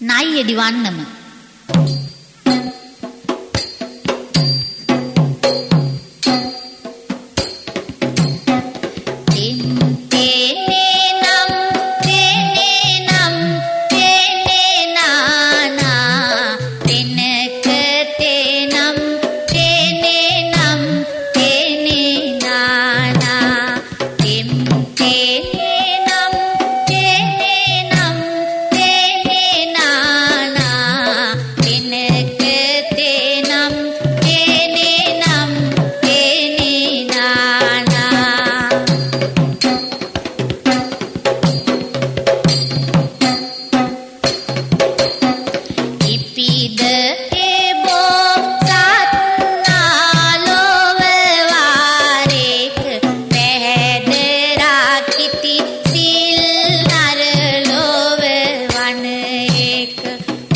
नाहीये दिवाण नम।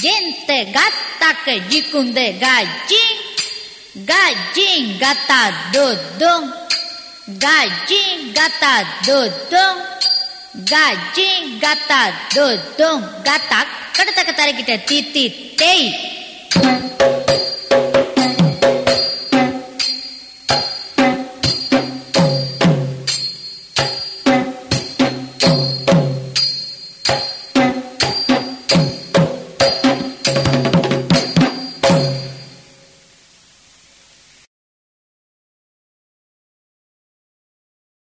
Gente gata que jikunde gajin, gajin gata dodong gajin gata dodong gajin gata dodong gata kata kata kita titit tei.